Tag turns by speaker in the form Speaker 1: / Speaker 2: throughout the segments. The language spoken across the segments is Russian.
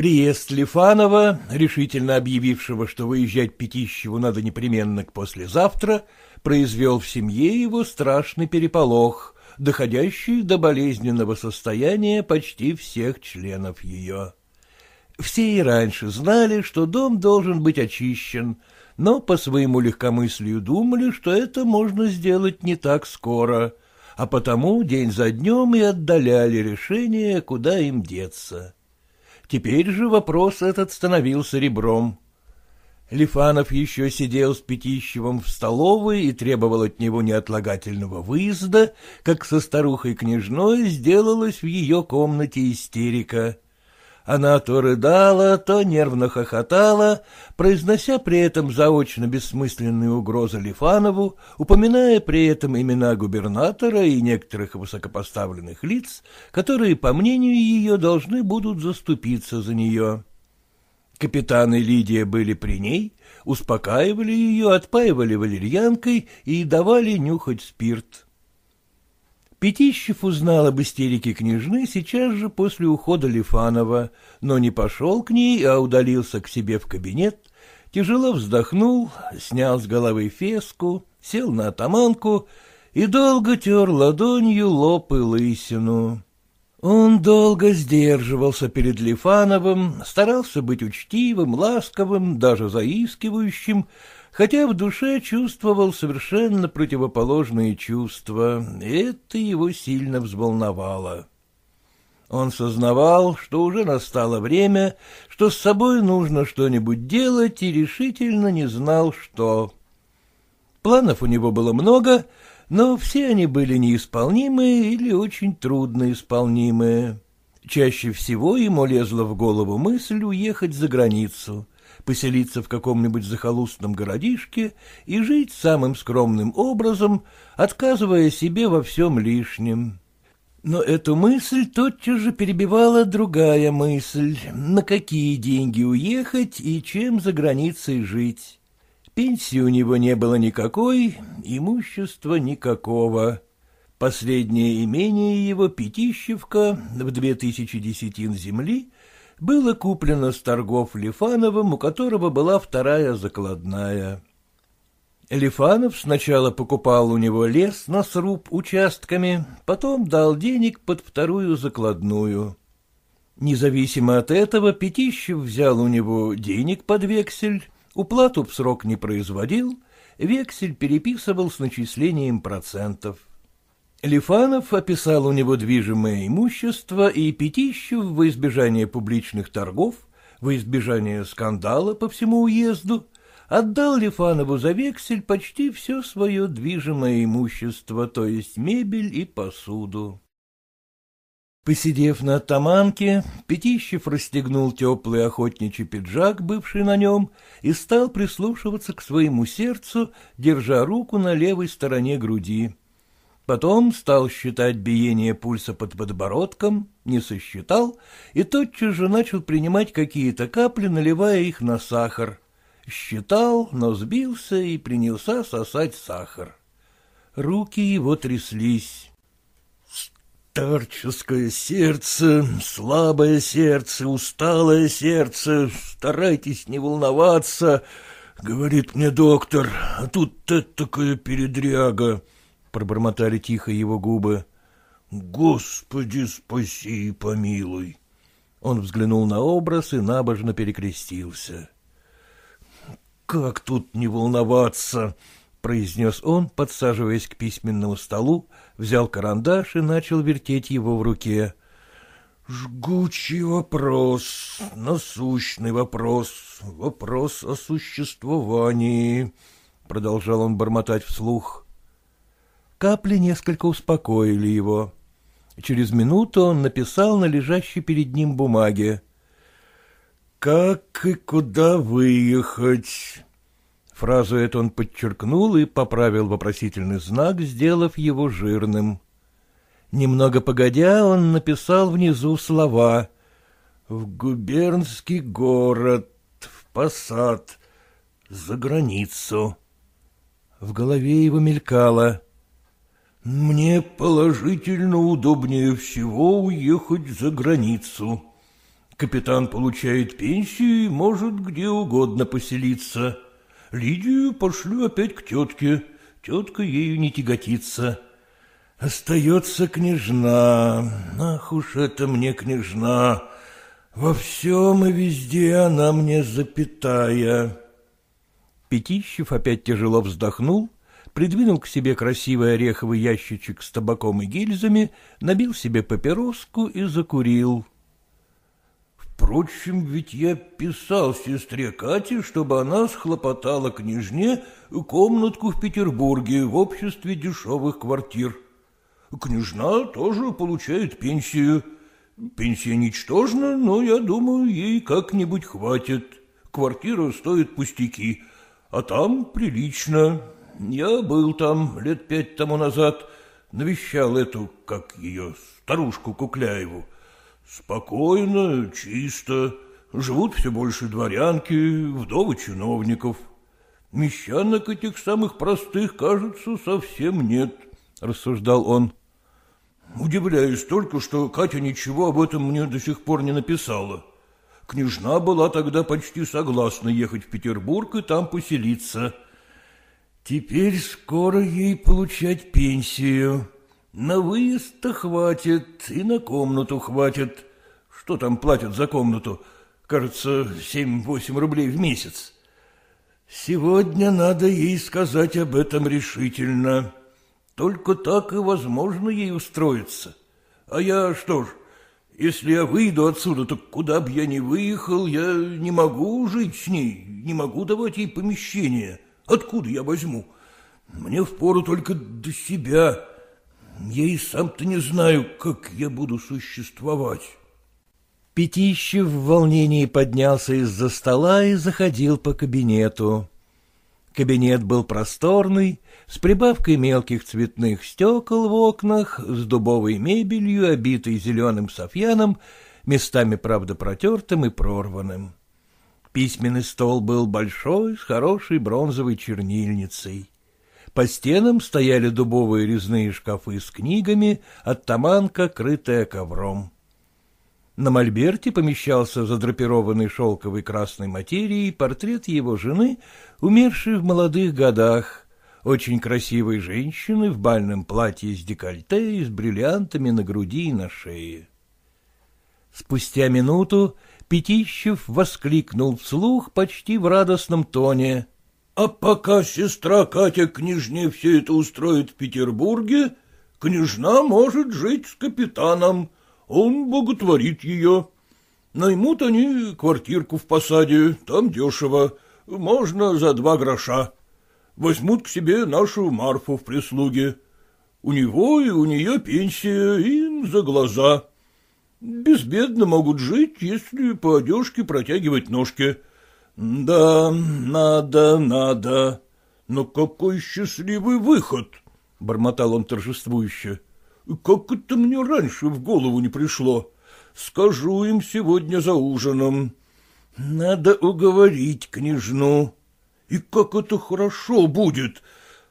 Speaker 1: Приезд Лифанова, решительно объявившего, что выезжать Пятищеву надо непременно к послезавтра, произвел в семье его страшный переполох, доходящий до болезненного состояния почти всех членов ее. Все и раньше знали, что дом должен быть очищен, но по своему легкомыслию думали, что это можно сделать не так скоро, а потому день за днем и отдаляли решение, куда им деться. Теперь же вопрос этот становился ребром. Лифанов еще сидел с Пятищевым в столовой и требовал от него неотлагательного выезда, как со старухой-княжной сделалась в ее комнате истерика. Она то рыдала, то нервно хохотала, произнося при этом заочно бессмысленные угрозы Лифанову, упоминая при этом имена губернатора и некоторых высокопоставленных лиц, которые, по мнению ее, должны будут заступиться за нее. Капитан и Лидия были при ней, успокаивали ее, отпаивали валерьянкой и давали нюхать спирт. Пятищев узнал об истерике княжны сейчас же после ухода Лифанова, но не пошел к ней, а удалился к себе в кабинет, тяжело вздохнул, снял с головы феску, сел на атаманку и долго тер ладонью лоб и лысину. Он долго сдерживался перед Лифановым, старался быть учтивым, ласковым, даже заискивающим, хотя в душе чувствовал совершенно противоположные чувства, это его сильно взволновало. Он сознавал, что уже настало время, что с собой нужно что-нибудь делать, и решительно не знал, что. Планов у него было много, но все они были неисполнимые или очень трудно исполнимые. Чаще всего ему лезла в голову мысль уехать за границу — поселиться в каком-нибудь захолустном городишке и жить самым скромным образом, отказывая себе во всем лишнем. Но эту мысль тотчас же перебивала другая мысль, на какие деньги уехать и чем за границей жить. Пенсии у него не было никакой, имущества никакого. Последнее имение его, Пятищевка, в две тысячи десятин земли, было куплено с торгов Лифановым, у которого была вторая закладная. Лифанов сначала покупал у него лес на сруб участками, потом дал денег под вторую закладную. Независимо от этого, Пятищев взял у него денег под вексель, уплату в срок не производил, вексель переписывал с начислением процентов. Лифанов описал у него движимое имущество и Пятищев во избежание публичных торгов, во избежание скандала по всему уезду, отдал Лифанову за вексель почти все свое движимое имущество, то есть мебель и посуду. Посидев на оттаманке, Пятищев расстегнул теплый охотничий пиджак, бывший на нем, и стал прислушиваться к своему сердцу, держа руку на левой стороне груди. Потом стал считать биение пульса под подбородком, не сосчитал, и тотчас же начал принимать какие-то капли, наливая их на сахар. Считал, но сбился и принялся сосать сахар. Руки его тряслись. Старческое сердце, слабое сердце, усталое сердце, старайтесь не волноваться, — говорит мне доктор, — а тут такая передряга. — пробормотали тихо его губы. «Господи, спаси и помилуй!» Он взглянул на образ и набожно перекрестился. «Как тут не волноваться? — произнес он, подсаживаясь к письменному столу, взял карандаш и начал вертеть его в руке. — Жгучий вопрос, насущный вопрос, вопрос о существовании, — продолжал он бормотать вслух. Капли несколько успокоили его. Через минуту он написал на лежащей перед ним бумаге. «Как и куда выехать?» Фразу эту он подчеркнул и поправил вопросительный знак, сделав его жирным. Немного погодя, он написал внизу слова «В губернский город, в посад, за границу». В голове его мелькало «Мне положительно удобнее всего уехать за границу. Капитан получает пенсию и может где угодно поселиться». Лидию пошлю опять к тетке. Тетка ею не тяготится. Остается княжна. Ах уж это мне княжна. Во всем и везде она мне запятая. Пятищев опять тяжело вздохнул, придвинул к себе красивый ореховый ящичек с табаком и гильзами, набил себе папироску и закурил. Впрочем, ведь я писал сестре Кате, чтобы она схлопотала княжне комнатку в Петербурге в обществе дешевых квартир. Княжна тоже получает пенсию. Пенсия ничтожна, но, я думаю, ей как-нибудь хватит. Квартира стоит пустяки, а там прилично. Я был там лет пять тому назад, навещал эту, как ее, старушку Кукляеву. Спокойно, чисто, живут все больше дворянки, вдовы чиновников. Мещанок этих самых простых, кажется, совсем нет, — рассуждал он. Удивляюсь только, что Катя ничего об этом мне до сих пор не написала. Княжна была тогда почти согласна ехать в Петербург и там поселиться. Теперь скоро ей получать пенсию. На выезд-то хватит и на комнату хватит. Что там платят за комнату? Кажется, семь-восемь рублей в месяц. Сегодня надо ей сказать об этом решительно. Только так и возможно ей устроиться. А я что ж, если я выйду отсюда, то куда бы я ни выехал, я не могу жить с ней, не могу давать ей помещение. Откуда я возьму? Мне впору только до себя я и сам-то не знаю, как я буду существовать.
Speaker 2: Пятищев в волнении поднялся из-за стола и заходил по кабинету. Кабинет был просторный, с прибавкой мелких цветных стекол в окнах, с дубовой мебелью, обитой зеленым софьяном, местами, правда, протертым и прорванным. Письменный стол был большой, с хорошей бронзовой чернильницей. По стенам стояли дубовые резные шкафы с книгами, оттаманка, крытая ковром. На мольберте помещался задрапированный шелковой красной материей портрет его жены, умершей в молодых годах, очень красивой женщины в бальном платье с декольте и с бриллиантами на груди и на шее. Спустя минуту Пятищев воскликнул вслух почти в радостном тоне. А пока сестра Катя княжне все это устроит в Петербурге, княжна может жить с капитаном, он боготворит ее. Наймут они квартирку в посаде, там дешево, можно за два гроша. Возьмут к себе нашу Марфу в прислуге. У него и у нее пенсия, им за глаза. Безбедно могут жить, если по одежке протягивать ножки. Да, надо, надо. Но какой счастливый выход! — бормотал он торжествующе. — Как это мне раньше в голову не пришло? Скажу им сегодня за ужином. Надо уговорить княжну. И как это хорошо будет,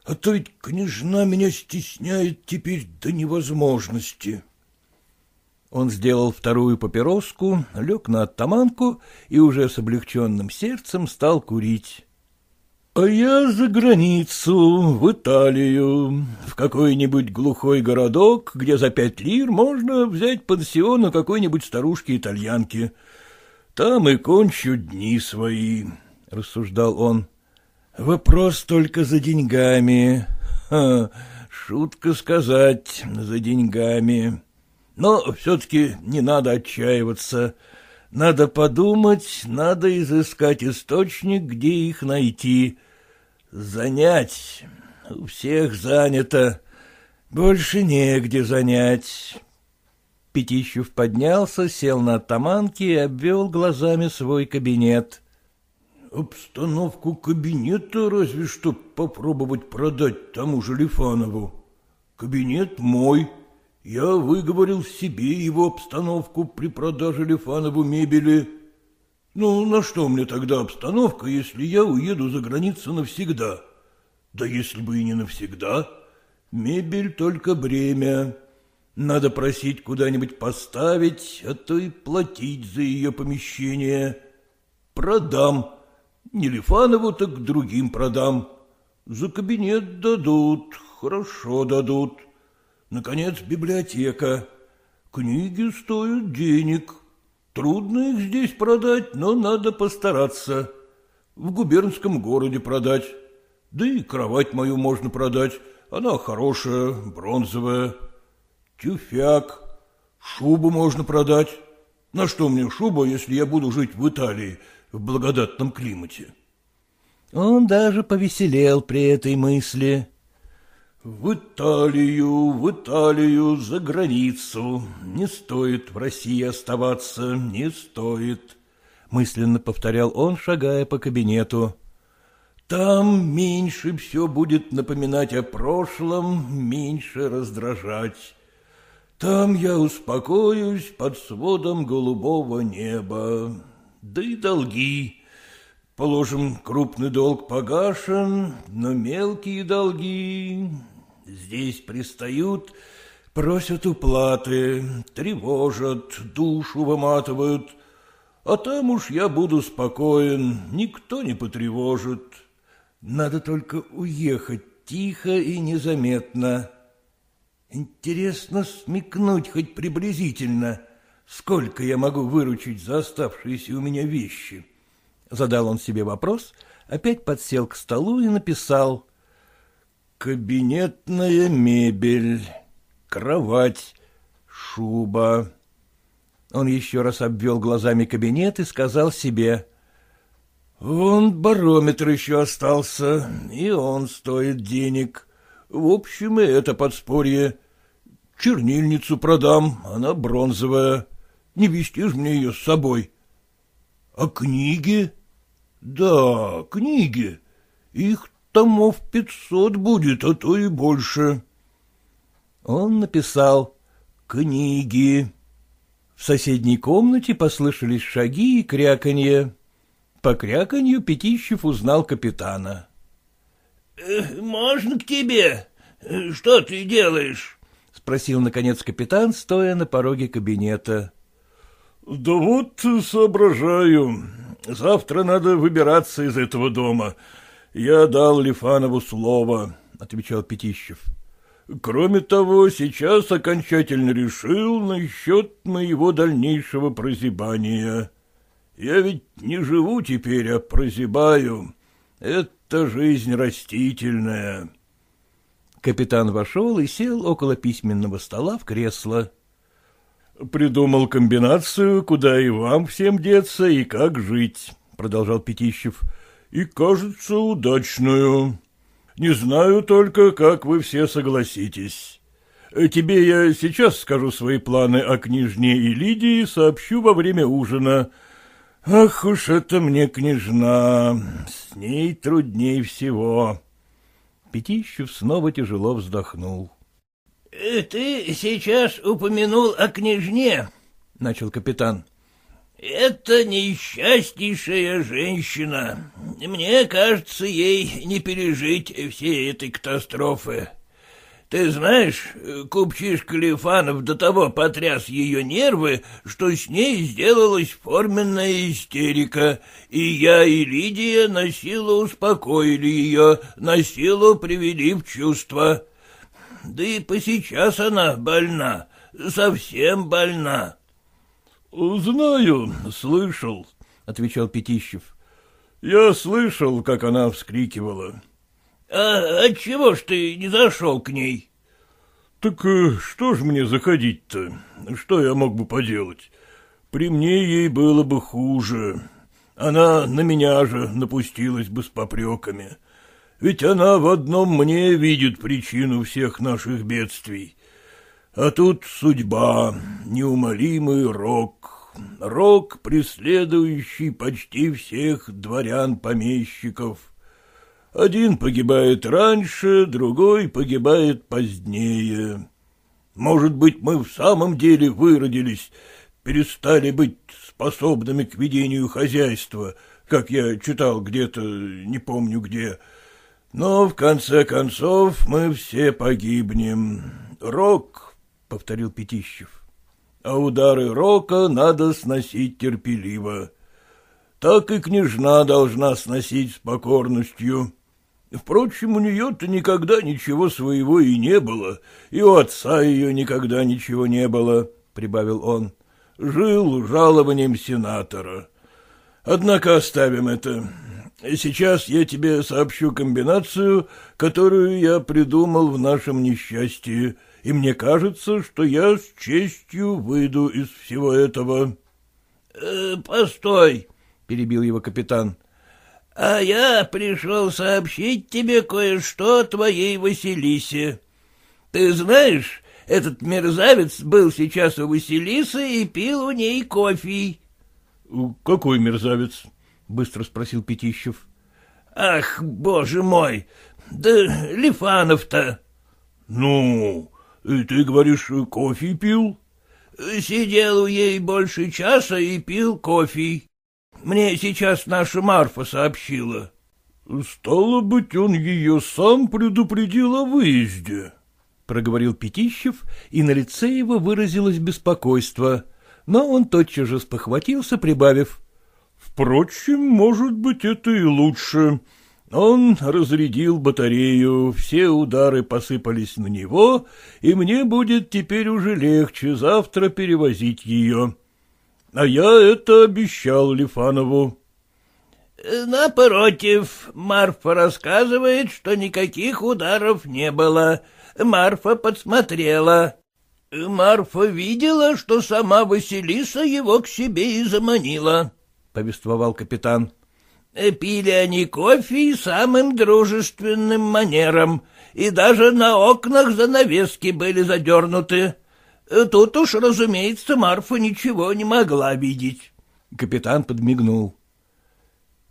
Speaker 2: а то ведь княжна меня стесняет теперь до невозможности. Он сделал вторую папироску, лег на оттаманку и уже с облегченным сердцем стал курить. — А я за границу, в Италию, в какой-нибудь глухой городок, где за пять лир можно взять пансион у какой-нибудь старушки-итальянки. Там и кончу дни свои, — рассуждал он.
Speaker 1: — Вопрос только за деньгами. Ха, шутка сказать, за деньгами. Но все-таки не надо отчаиваться. Надо подумать, надо изыскать источник, где их найти. Занять. У всех занято. Больше негде занять. Пятищев поднялся, сел на оттаманки и обвел глазами свой кабинет. — Обстановку кабинета разве что попробовать продать тому же Лифанову. Кабинет мой. Я выговорил себе его обстановку при продаже Лифанову мебели. Ну, на что мне тогда обстановка, если я уеду за границу навсегда? Да если бы и не навсегда, мебель только бремя. Надо просить куда-нибудь поставить, а то и платить за ее помещение. Продам. Не Лифанову, так другим продам. За кабинет дадут, хорошо дадут. Наконец, библиотека. Книги стоят денег. Трудно их здесь продать, но надо постараться. В губернском городе продать. Да и кровать мою можно продать. Она хорошая, бронзовая тюфяк, шубу можно продать. На что мне шуба, если я буду жить в Италии, в благодатном климате?
Speaker 2: Он даже повеселел при этой мысли.
Speaker 1: В Италию, в Италию, за границу. Не стоит в России оставаться, не стоит, мысленно повторял он, шагая по кабинету. Там меньше все будет напоминать о прошлом, меньше раздражать. Там я успокоюсь под сводом голубого неба. Да и долги. Положим, крупный долг погашен, но мелкие долги здесь пристают, просят уплаты, тревожат, душу выматывают. А там уж я буду спокоен, никто не потревожит. Надо только уехать тихо и незаметно. Интересно смекнуть хоть приблизительно, сколько я могу выручить за оставшиеся у меня вещи.
Speaker 2: Задал он себе вопрос, опять подсел к столу и написал
Speaker 1: «Кабинетная мебель, кровать, шуба».
Speaker 2: Он еще раз обвел глазами кабинет и сказал себе
Speaker 1: «Вон барометр еще остался, и он стоит денег». В общем, и это подспорье. Чернильницу продам, она бронзовая. Не вести ж мне ее с собой. А книги? Да, книги. Их томов пятьсот будет, а то и больше.
Speaker 2: Он написал «Книги». В соседней комнате послышались шаги и кряканье. По кряканью Пятищев узнал капитана.
Speaker 3: Можно к тебе? Что ты делаешь?
Speaker 2: — спросил, наконец, капитан, стоя на пороге кабинета.
Speaker 1: — Да вот соображаю. Завтра надо выбираться из этого дома. Я дал Лифанову слово, — отвечал Пятищев. Кроме того, сейчас окончательно решил насчет моего дальнейшего прозябания. Я ведь не живу теперь, а прозябаю. Это жизнь растительная.
Speaker 2: Капитан вошел и сел около письменного стола в кресло.
Speaker 1: — Придумал комбинацию, куда и вам всем деться, и как жить, — продолжал Пятищев, — и, кажется, удачную. Не знаю только, как вы все согласитесь. Тебе я сейчас скажу свои планы о княжне и Лидии, сообщу во время ужина — Ах уж это мне княжна, с ней трудней всего.
Speaker 2: Пятищев снова тяжело вздохнул.
Speaker 3: «Э, — Ты сейчас упомянул о княжне, —
Speaker 2: начал капитан.
Speaker 3: — Это несчастнейшая женщина. Мне кажется, ей не пережить всей этой катастрофы. Ты знаешь, купчишка Лифанов до того потряс ее нервы, что с ней сделалась форменная истерика, и я и Лидия на силу успокоили ее, на силу привели в чувство. Да и посейчас она больна, совсем больна.
Speaker 1: — Знаю, слышал, — отвечал Пятищев. — Я слышал, как она вскрикивала.
Speaker 3: — А отчего ж ты не зашел к ней?
Speaker 1: — Так э, что ж мне заходить-то? Что я мог бы поделать? При мне ей было бы хуже. Она на меня же напустилась бы с попреками. Ведь она в одном мне видит причину всех наших бедствий. А тут судьба, неумолимый рок, рок, преследующий почти всех дворян-помещиков. Один погибает раньше, другой погибает позднее. Может быть, мы в самом деле выродились, перестали быть способными к ведению хозяйства, как я читал где-то, не помню где. Но в конце концов мы все погибнем. Рок, — повторил Пятищев, — а удары рока надо сносить терпеливо. Так и княжна должна сносить с покорностью. Впрочем, у нее-то никогда ничего своего и не было, и у отца ее никогда ничего не было, — прибавил он. Жил жалованием сенатора. Однако оставим это. Сейчас я тебе сообщу комбинацию, которую я придумал в нашем несчастье, и мне кажется, что я с честью выйду из всего этого.
Speaker 3: «Э, — Постой, — перебил его капитан. — а я пришел сообщить тебе кое-что о твоей Василисе. Ты знаешь, этот мерзавец был сейчас у Василисы и пил у ней кофе.
Speaker 1: — Какой мерзавец? — быстро спросил Пятищев.
Speaker 3: — Ах, боже мой! Да Лифанов-то.
Speaker 1: — Ну, ты говоришь, кофе пил?
Speaker 3: — Сидел у ей больше часа и пил кофе. Мне сейчас наша Марфа сообщила.
Speaker 1: — Стало быть, он ее сам предупредил о выезде, —
Speaker 2: проговорил Пятищев, и на лице его выразилось беспокойство, но он тотчас же спохватился, прибавив.
Speaker 1: — Впрочем, может быть, это и лучше. Он разрядил батарею, все удары посыпались на него, и мне будет теперь уже легче завтра перевозить ее. А я это обещал Лифанову.
Speaker 3: — Напротив, Марфа рассказывает, что никаких ударов не было. Марфа подсмотрела. Марфа видела, что сама Василиса его к себе и заманила, — повествовал капитан. Пили они кофе самым дружественным манером, и даже на окнах занавески были задернуты. Тут уж, разумеется, Марфа ничего не могла видеть.
Speaker 2: Капитан подмигнул.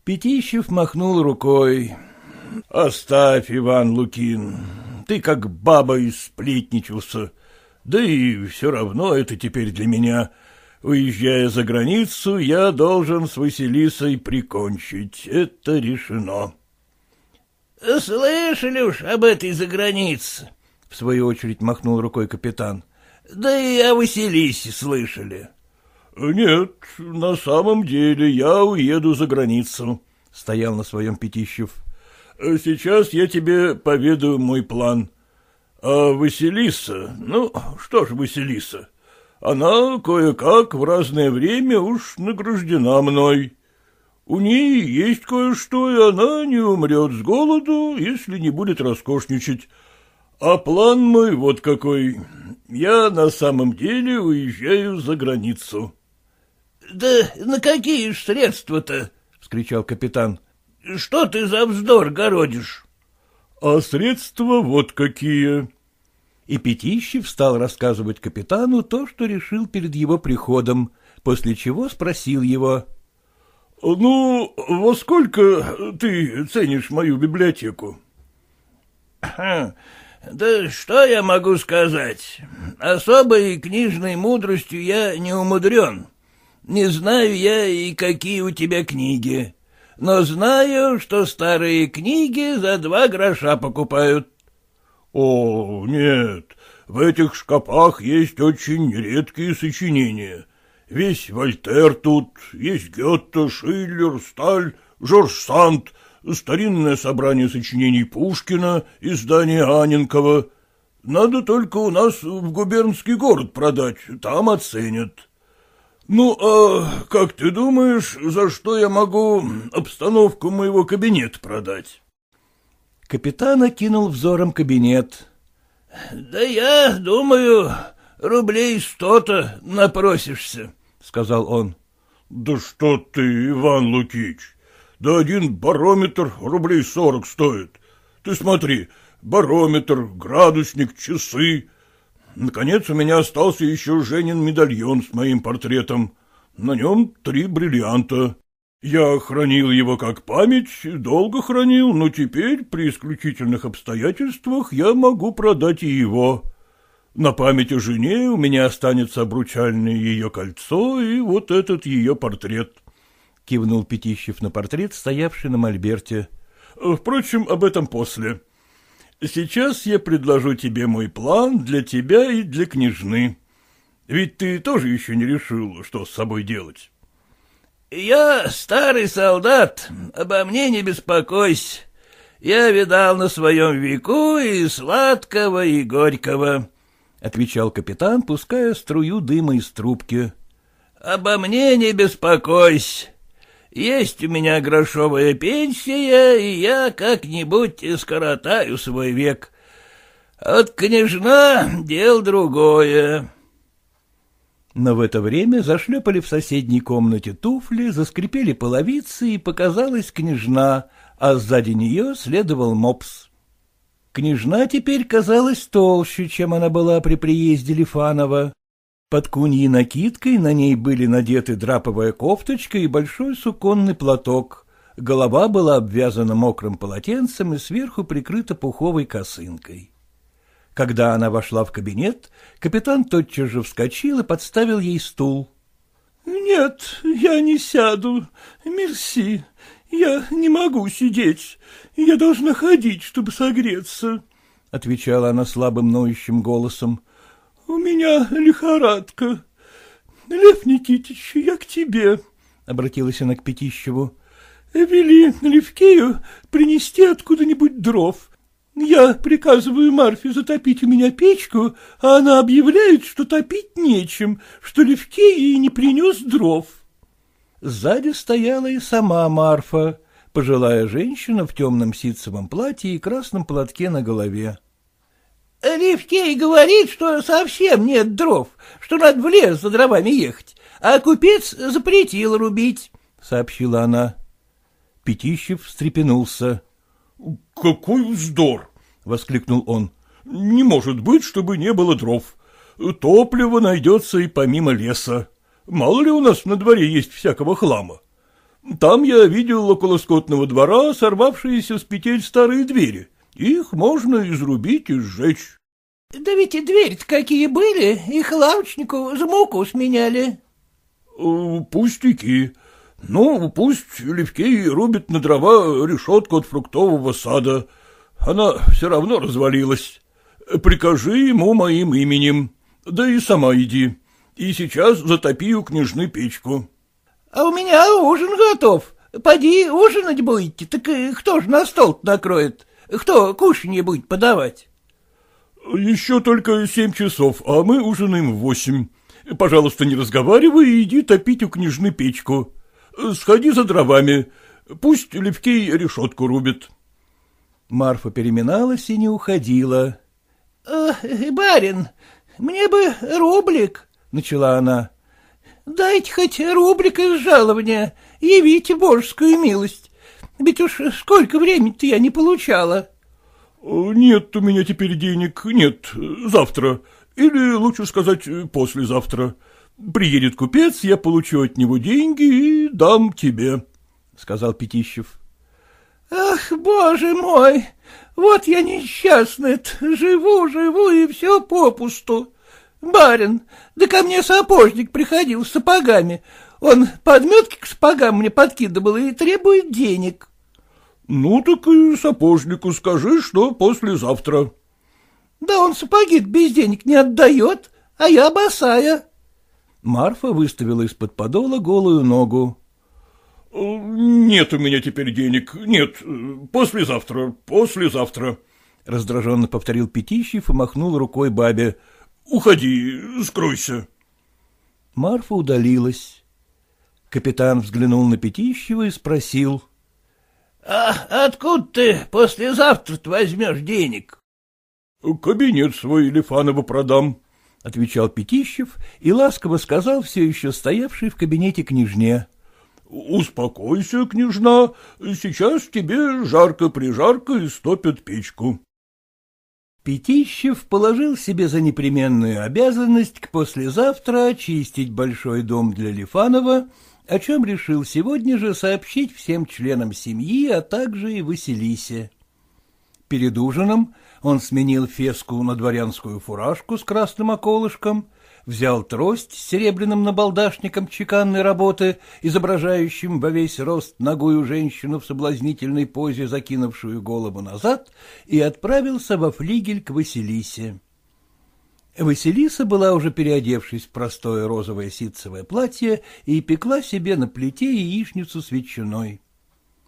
Speaker 2: Пятищев махнул рукой.
Speaker 1: — Оставь, Иван Лукин, ты как баба и сплетничался. Да и все равно это теперь для меня. Уезжая за границу, я должен с Василисой прикончить. Это решено.
Speaker 3: — Слышали уж об этой загранице? — в свою очередь махнул рукой капитан. Да и о Василисе слышали.
Speaker 1: — Нет, на самом деле я уеду за границу, — стоял на своем Пятищев. — Сейчас я тебе поведаю мой план. А Василиса, ну, что ж Василиса, она кое-как в разное время уж награждена мной. У ней есть кое-что, и она не умрет с голоду, если не будет роскошничать. А план мой вот какой. Я на самом деле уезжаю за границу.
Speaker 3: — Да на какие ж средства-то? — вскричал капитан. — Что ты за вздор городишь?
Speaker 1: — А средства вот какие.
Speaker 2: И Пятищев стал рассказывать капитану то, что решил перед его приходом, после чего спросил его.
Speaker 1: — Ну, во сколько ты ценишь мою библиотеку?
Speaker 3: — да что я могу сказать? Особой книжной мудростью я не умудрен. Не знаю я и какие у тебя книги, но знаю, что старые книги за два гроша покупают.
Speaker 1: — О, нет, в этих шкапах есть очень редкие сочинения. Весь Вольтер тут, есть Гетте, Шиллер, Сталь, Жорж Санд — старинное собрание сочинений Пушкина, издание Аненкова. Надо только у нас в губернский город продать, там оценят. Ну, а как ты думаешь, за что я могу обстановку моего кабинета продать?
Speaker 2: Капитан окинул взором кабинет.
Speaker 3: — Да я думаю, рублей сто-то напросишься, — сказал он.
Speaker 1: — Да что ты, Иван Лукич, да один барометр рублей сорок стоит. Ты смотри, барометр, градусник, часы. Наконец, у меня остался еще Женин медальон с моим портретом. На нем три бриллианта. Я хранил его как память, долго хранил, но теперь, при исключительных обстоятельствах, я могу продать и его. На память о жене у меня останется обручальное ее кольцо и вот этот ее портрет. Кивнул Пятищев на портрет, стоявший на мольберте. Впрочем, об этом после. Сейчас я предложу тебе мой план для тебя и для княжны. Ведь ты тоже еще не решил, что с собой делать.
Speaker 3: — Я старый солдат, обо мне не беспокойся. Я видал на своем веку и сладкого, и горького, — отвечал капитан, пуская струю дыма из трубки. — Обо мне не беспокойся. Есть у меня грошовая пенсия, и я как-нибудь скоротаю свой век. От княжна — дел другое.
Speaker 2: Но в это время зашлепали в соседней комнате туфли, заскрипели половицы, и показалась княжна, а сзади нее следовал мопс. Княжна теперь казалась толще, чем она была при приезде Лифанова. Под куньей накидкой на ней были надеты драповая кофточка и большой суконный платок. Голова была обвязана мокрым полотенцем и сверху прикрыта пуховой косынкой. Когда она вошла в кабинет, капитан тотчас же вскочил и подставил ей стул. — Нет, я не сяду. Мерси. Я не могу сидеть. Я должна ходить, чтобы согреться, — отвечала она слабым ноющим голосом. — У меня лихорадка. Лев Никитич, я к тебе, — обратилась она к Пятищеву. — Вели Левкею принести откуда-нибудь дров. Я приказываю Марфе затопить у меня печку, а она объявляет, что топить нечем, что Левкей ей не принес дров. Сзади стояла и сама Марфа, пожилая женщина в темном ситцевом платье и красном платке на голове.
Speaker 3: — Левкей говорит, что совсем нет дров, что надо в лес за дровами ехать, а купец запретил рубить, — сообщила она.
Speaker 2: Пятищев встрепенулся.
Speaker 1: — Какой вздор! — воскликнул он. — Не может быть, чтобы не было дров. Топливо найдется и помимо леса. Мало ли у нас на дворе есть всякого хлама. Там я видел около скотного двора сорвавшиеся с петель старые двери. Их можно изрубить и сжечь.
Speaker 3: — Да ведь и двери-то какие были, их лавочнику за муку сменяли.
Speaker 1: Э, — Пустяки. Ну, пусть Левкей рубит на дрова решетку от фруктового сада. Она все равно развалилась. Прикажи ему моим именем. Да и сама иди. И сейчас затопи у княжны печку.
Speaker 3: — А у меня ужин готов. Поди ужинать будете, так кто же на стол накроет? Кто кушанье будет подавать?
Speaker 1: — Еще только семь часов, а мы ужинаем в восемь. Пожалуйста, не разговаривай и иди топить у княжны печку. Сходи за дровами, пусть Левкей решетку рубит.
Speaker 2: Марфа переминалась и не уходила.
Speaker 3: «Э, — Барин, мне бы рублик, — начала она. — Дайте хоть рублик из жалования, явите божескую милость. Ведь уж сколько времени-то я не получала.
Speaker 1: — Нет у меня теперь денег, нет, завтра, или, лучше сказать, послезавтра. Приедет купец, я получу от него деньги и дам тебе, — сказал Пятищев.
Speaker 3: — Ах, боже мой, вот я несчастный живу, живу и все попусту. Барин, да ко мне сапожник приходил с сапогами, он подметки к сапогам мне подкидывал и требует денег.
Speaker 1: — Ну, так и сапожнику скажи, что послезавтра.
Speaker 3: — Да он сапоги без денег не отдает, а я босая.
Speaker 2: Марфа выставила из-под подола голую ногу.
Speaker 1: — Нет у меня теперь денег, нет, послезавтра, послезавтра, — раздраженно повторил Пятищев и махнул рукой бабе. — Уходи, скройся.
Speaker 2: Марфа удалилась. Капитан взглянул на Пятищева и спросил.
Speaker 3: — А откуда ты послезавтра возьмешь денег?
Speaker 1: — Кабинет свой Лифанову продам, —
Speaker 2: отвечал Пятищев и ласково сказал все еще стоявший в кабинете княжне.
Speaker 1: — Успокойся, княжна, сейчас тебе жарко-прижарко истопят печку.
Speaker 2: Пятищев положил себе за непременную обязанность к послезавтра очистить большой дом для Лифанова, о чем решил сегодня же сообщить всем членам семьи, а также и Василисе. Перед ужином он сменил феску на дворянскую фуражку с красным околышком, взял трость с серебряным набалдашником чеканной работы, изображающим во весь рост ногую женщину в соблазнительной позе, закинувшую голову назад, и отправился во флигель к Василисе. Василиса была уже переодевшись в простое розовое ситцевое платье и пекла себе на плите яичницу с ветчиной.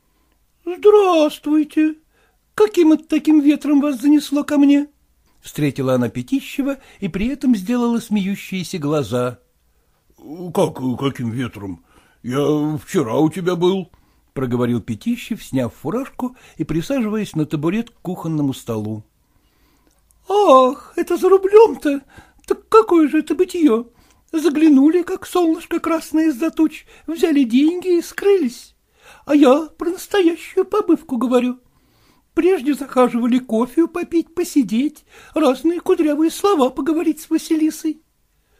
Speaker 2: — Здравствуйте! Каким это таким ветром вас занесло ко мне? — Встретила она Пятищева и при этом сделала смеющиеся глаза.
Speaker 1: — Как каким ветром? Я вчера у тебя был, —
Speaker 2: проговорил Пятищев, сняв фуражку и присаживаясь на табурет к кухонному столу. — Ах, это за рублем-то! Так какое же это бытие? Заглянули, как солнышко красное из-за туч, взяли деньги и скрылись. А я про настоящую побывку говорю. — Прежде захаживали кофе попить, посидеть, разные кудрявые слова поговорить с Василисой.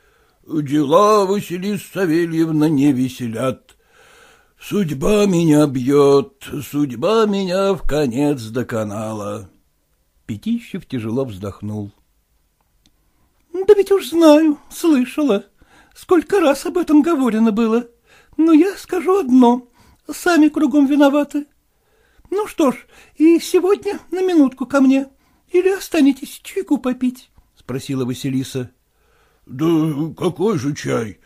Speaker 1: — Дела, Василиса Савельевна, не веселят. Судьба меня бьет, судьба меня в конец доконала.
Speaker 2: Пятищев тяжело вздохнул. — Да ведь уж знаю, слышала. Сколько раз об этом говорено было. Но я скажу одно. Сами кругом виноваты. Ну что ж, и сегодня на минутку ко мне. Или останетесь чайку попить? — спросила Василиса.
Speaker 1: — Да какой же чай?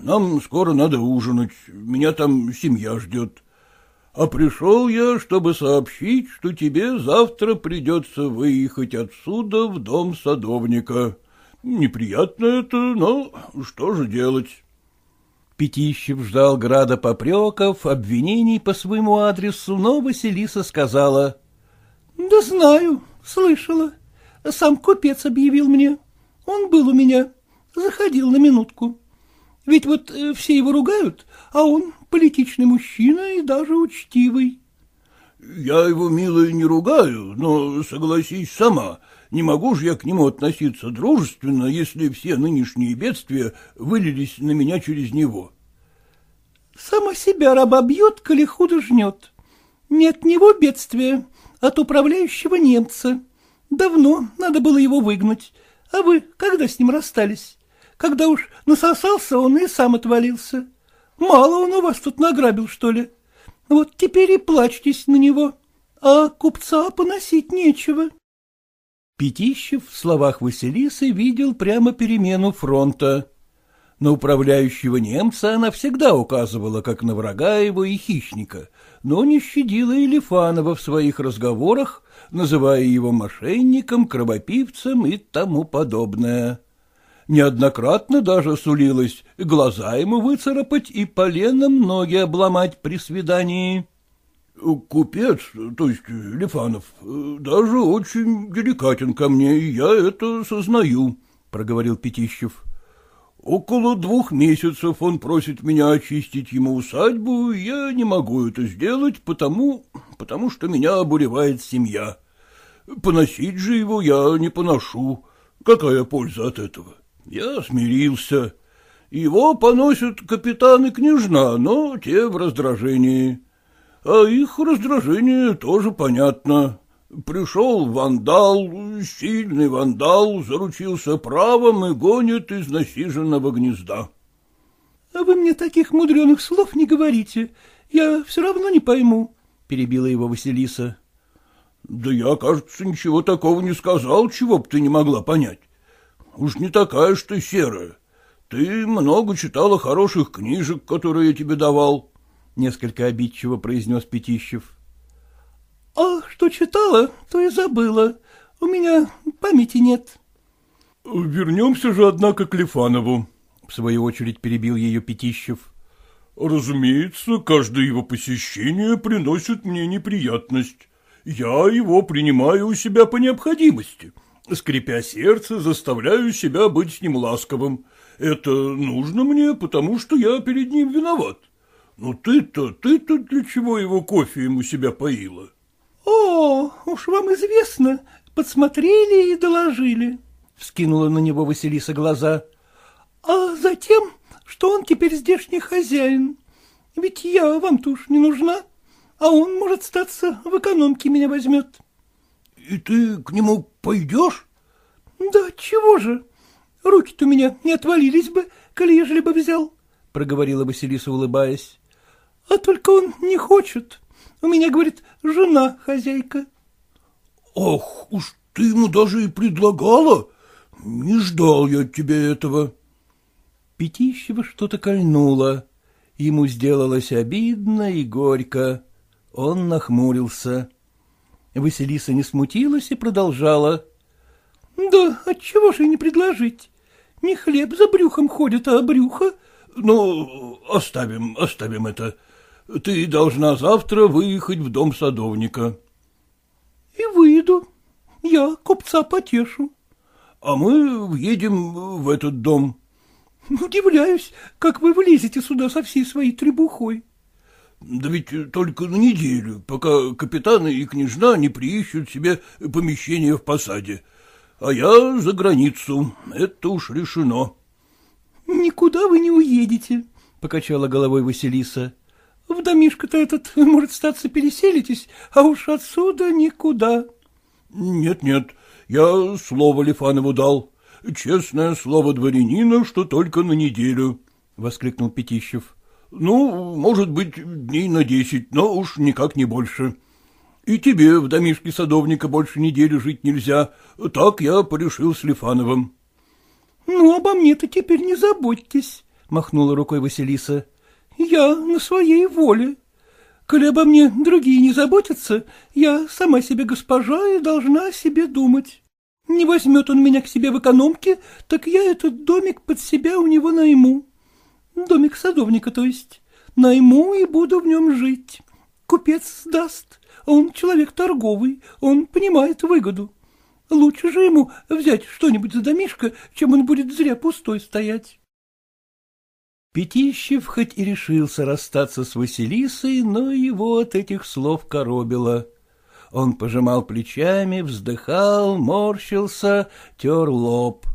Speaker 1: Нам скоро надо ужинать, меня там семья ждет. А пришел я, чтобы сообщить, что тебе завтра придется выехать отсюда в дом садовника. Неприятно это, но что же делать?
Speaker 2: Пятищев ждал града попреков, обвинений по своему адресу, но Василиса сказала. — Да знаю, слышала. Сам купец объявил мне. Он был у меня, заходил на минутку. Ведь вот э, все его ругают, а он политичный мужчина и даже учтивый.
Speaker 1: — Я его, милая, не ругаю, но согласись сама, не могу же я к нему относиться дружественно, если все нынешние бедствия вылились на меня через него.
Speaker 2: Сама себя раба бьет, коли худо жнет. Не от него бедствия, от управляющего немца. Давно надо было его выгнать. А вы когда с ним расстались? Когда уж насосался он и сам отвалился. Мало он у вас тут награбил, что ли? Вот теперь и плачьтесь на него, а купца поносить нечего. Пятищев в словах Василисы видел прямо перемену фронта. На управляющего немца она всегда указывала, как на врага его и хищника, но не щадила и Лифанова в своих разговорах, называя его мошенником, кровопивцем и тому подобное. Неоднократно даже сулилось глаза ему выцарапать и поленом ноги обломать при свидании.
Speaker 1: — Купец, то есть Лифанов, даже очень деликатен ко мне, и я это сознаю, — проговорил Пятищев. — Около двух месяцев он просит меня очистить ему усадьбу, и я не могу это сделать, потому, потому что меня обуревает семья. Поносить же его я не поношу. Какая польза от этого? Я смирился. Его поносят капитан и княжна, но те в раздражении. А их раздражение тоже понятно. Пришел вандал, сильный вандал, заручился правом и гонит из насиженного гнезда.
Speaker 2: — А вы мне таких мудреных слов не говорите, я все равно не пойму, — перебила его Василиса.
Speaker 1: — Да я, кажется, ничего такого не сказал, чего бы ты не могла понять. Уж не такая ж ты серая. Ты много читала хороших книжек, которые я тебе давал.
Speaker 2: —— несколько обидчиво произнес Пятищев. — А что читала, то и забыла. У меня памяти нет.
Speaker 1: — Вернемся же, однако, к Лифанову, ——
Speaker 2: в свою очередь перебил ее Пятищев.
Speaker 1: — Разумеется, каждое его посещение приносит мне неприятность. Я его принимаю у себя по необходимости. Скрипя сердце, заставляю себя быть с ним ласковым. Это нужно мне, потому что я перед ним виноват. Ну ты-то, ты-то для чего его кофе ему себя поила?
Speaker 4: — О, уж вам известно, подсмотрели и доложили, — вскинула на него Василиса глаза. — А затем, что он теперь здешний хозяин. Ведь я вам-то уж не нужна, а он, может, статься, в экономке меня возьмет.
Speaker 1: — И ты к нему пойдешь?
Speaker 4: — Да чего же? Руки-то у меня не отвалились бы, коли ежели бы взял, — проговорила Василиса, улыбаясь. — А только он не хочет. У меня, говорит, жена хозяйка.
Speaker 1: — Ох, уж ты ему даже и предлагала? Не ждал я от тебя этого.
Speaker 2: Пятищева что-то кольнуло. Ему сделалось обидно и горько. Он нахмурился. Василиса не смутилась и продолжала.
Speaker 4: — Да отчего же и не предложить? Не хлеб за брюхом ходит, а брюхо.
Speaker 1: — Ну, оставим, оставим это. Ты должна завтра выехать в дом садовника.
Speaker 4: — И выйду. Я купца потешу.
Speaker 1: — А мы въедем в этот дом.
Speaker 4: — Удивляюсь, как вы влезете сюда со всей своей требухой.
Speaker 1: — Да ведь только на неделю, пока капитаны и княжна не приищут себе помещение в посаде. А я за границу, это уж решено.
Speaker 4: — Никуда вы не уедете, — покачала головой Василиса. В домишко-то этот, может, статься, переселитесь, а уж отсюда никуда.
Speaker 1: Нет, — Нет-нет, я слово Лифанову дал. Честное слово дворянина, что только на неделю, — воскликнул Пятищев. — Ну, может быть, дней на десять, но уж никак не больше. И тебе в домишке садовника больше недели жить нельзя. Так я порешил с Лифановым.
Speaker 4: — Ну, обо мне-то теперь не заботьтесь, — махнула рукой Василиса. Я на своей воле. Коли обо мне другие не заботятся, я сама себе госпожа и должна о себе думать. Не возьмет он меня к себе в экономке, так я этот домик под себя у него найму. Домик садовника, то есть. Найму и буду в нем жить. Купец даст. Он человек торговый, он понимает выгоду. Лучше же ему взять что-нибудь за домишко, чем он будет зря пустой стоять.
Speaker 2: Пятищев хоть и решился расстаться с Василисой, но его от этих слов коробило. Он пожимал плечами, вздыхал, морщился, тер лоб.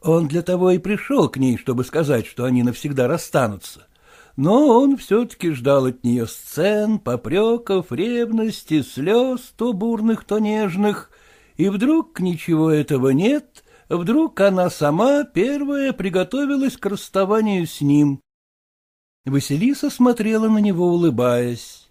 Speaker 2: Он для того и пришел к ней, чтобы сказать, что они навсегда расстанутся. Но он все-таки ждал от нее сцен, попреков, ревности, слез, то бурных, то нежных, и вдруг ничего этого нет, вдруг она сама первая приготовилась к расставанию с ним. Василиса смотрела на него, улыбаясь.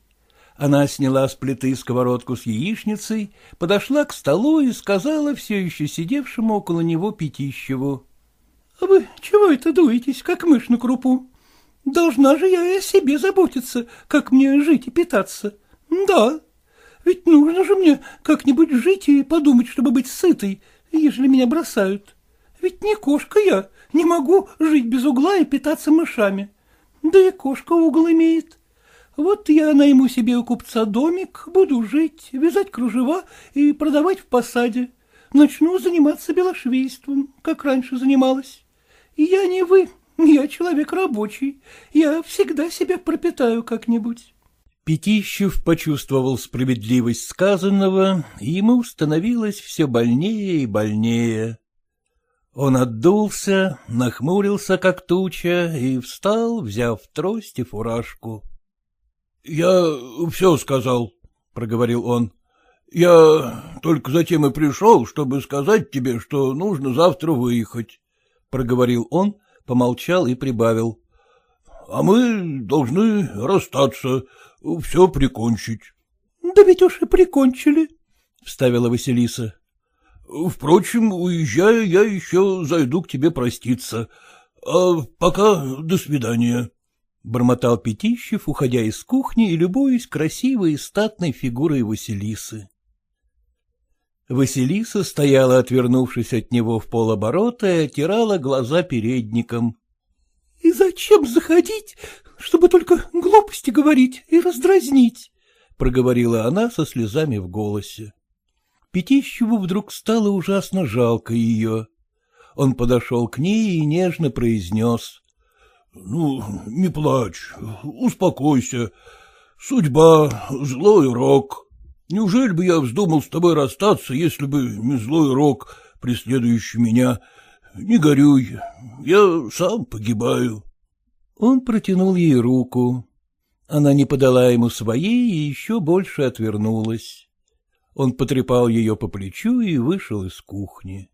Speaker 2: Она сняла с плиты сковородку с яичницей, подошла к столу и сказала все еще сидевшему около него Пятищеву.
Speaker 4: — А вы чего это дуетесь, как мышь на крупу? Должна же я и о себе заботиться, как мне жить и питаться. Да, ведь нужно же мне как-нибудь жить и подумать, чтобы быть сытой, ежели меня бросают. Ведь не кошка я, не могу жить без угла и питаться мышами. Да и кошка угол имеет. Вот я найму себе у купца домик, буду жить, вязать кружева и продавать в посаде. Начну заниматься белошвейством, как раньше занималась. Я не вы, я человек рабочий, я всегда себя пропитаю как-нибудь.
Speaker 2: Пятищев почувствовал справедливость сказанного, и ему становилось все больнее и больнее. Он отдулся, нахмурился, как туча, и встал, взяв трость и фуражку.
Speaker 1: — Я все сказал, — проговорил он. — Я только затем и пришел, чтобы сказать тебе, что нужно завтра выехать, — проговорил он, помолчал и прибавил. — А мы должны расстаться, все прикончить.
Speaker 4: — Да ведь уж и прикончили, —
Speaker 2: вставила Василиса.
Speaker 1: — Впрочем, уезжая, я еще зайду к тебе проститься. А пока до свидания. — бормотал Пятищев, уходя из кухни и любуясь красивой и статной фигурой Василисы.
Speaker 2: Василиса стояла, отвернувшись от него в полоборота, и отирала глаза передником.
Speaker 4: И зачем заходить, чтобы только глупости говорить и раздразнить? — проговорила она со слезами в голосе.
Speaker 2: Пятищеву вдруг стало ужасно жалко ее. Он подошел к ней и нежно произнес.
Speaker 1: — Ну, не плачь, успокойся. Судьба — злой рок. Неужели бы я вздумал с тобой расстаться, если бы не злой рок, преследующий меня? Не горюй, я сам погибаю.
Speaker 2: Он протянул ей руку. Она не подала ему своей и еще больше отвернулась. Он потрепал ее по плечу и вышел из кухни.